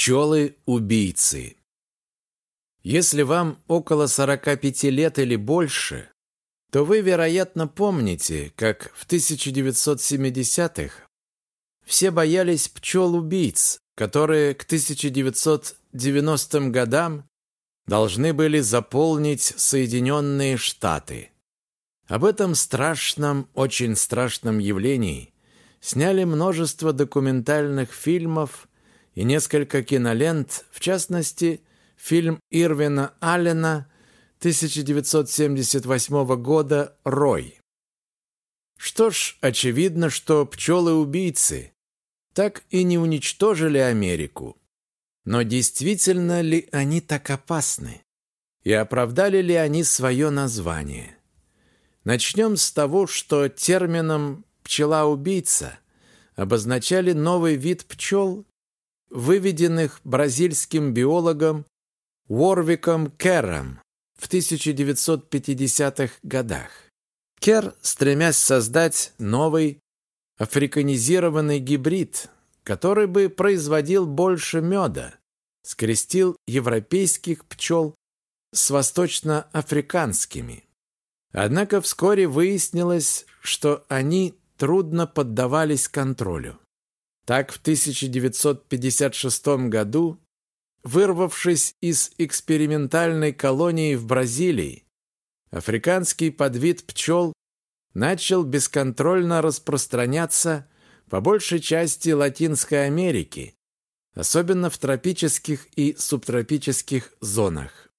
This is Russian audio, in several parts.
Пчелы-убийцы Если вам около 45 лет или больше, то вы, вероятно, помните, как в 1970-х все боялись пчел-убийц, которые к 1990 годам должны были заполнить Соединенные Штаты. Об этом страшном, очень страшном явлении сняли множество документальных фильмов и несколько кинолент, в частности, фильм Ирвина Аллена 1978 года «Рой». Что ж, очевидно, что пчелы-убийцы так и не уничтожили Америку. Но действительно ли они так опасны? И оправдали ли они свое название? Начнем с того, что термином «пчела-убийца» обозначали новый вид пчел, выведенных бразильским биологом Уорвиком Керром в 1950-х годах. Керр, стремясь создать новый африканизированный гибрид, который бы производил больше меда, скрестил европейских пчел с восточноафриканскими. Однако вскоре выяснилось, что они трудно поддавались контролю. Так в 1956 году, вырвавшись из экспериментальной колонии в Бразилии, африканский подвид пчел начал бесконтрольно распространяться по большей части Латинской Америки, особенно в тропических и субтропических зонах.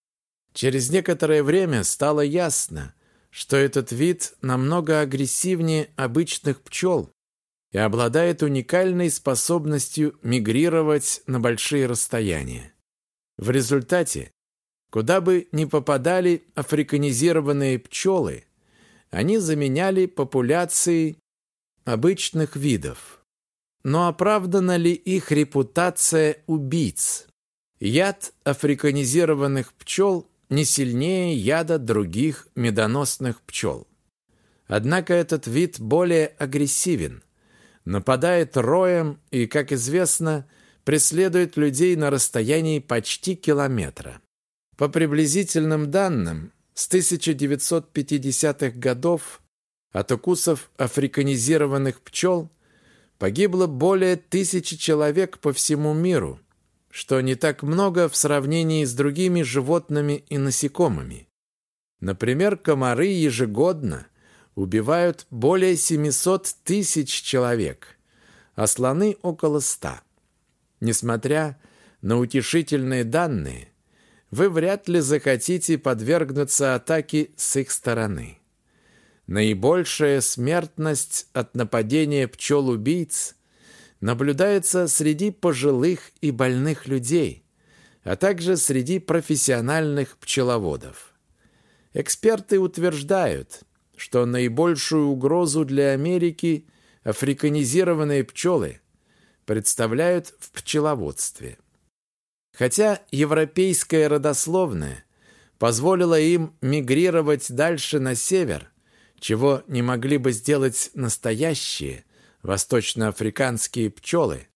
Через некоторое время стало ясно, что этот вид намного агрессивнее обычных пчел и обладает уникальной способностью мигрировать на большие расстояния. В результате, куда бы ни попадали африканизированные пчелы, они заменяли популяции обычных видов. Но оправдана ли их репутация убийц? Яд африканизированных пчел не сильнее яда других медоносных пчел. Однако этот вид более агрессивен, нападает роем и, как известно, преследует людей на расстоянии почти километра. По приблизительным данным, с 1950-х годов от укусов африканизированных пчел погибло более тысячи человек по всему миру – что не так много в сравнении с другими животными и насекомыми. Например, комары ежегодно убивают более 700 тысяч человек, а слоны около 100. Несмотря на утешительные данные, вы вряд ли захотите подвергнуться атаке с их стороны. Наибольшая смертность от нападения пчел-убийц – наблюдается среди пожилых и больных людей, а также среди профессиональных пчеловодов. Эксперты утверждают, что наибольшую угрозу для Америки африканизированные пчелы представляют в пчеловодстве. Хотя европейская родословная позволила им мигрировать дальше на север, чего не могли бы сделать настоящие – восточноафриканские пчелы.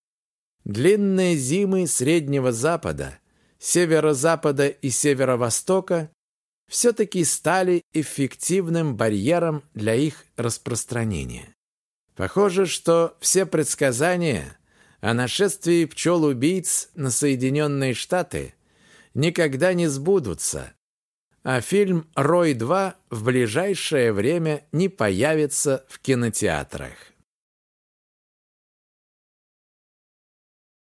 Длинные зимы Среднего Запада, Северо-Запада и Северо-Востока все-таки стали эффективным барьером для их распространения. Похоже, что все предсказания о нашествии пчел-убийц на Соединенные Штаты никогда не сбудутся, а фильм «Рой-2» в ближайшее время не появится в кинотеатрах.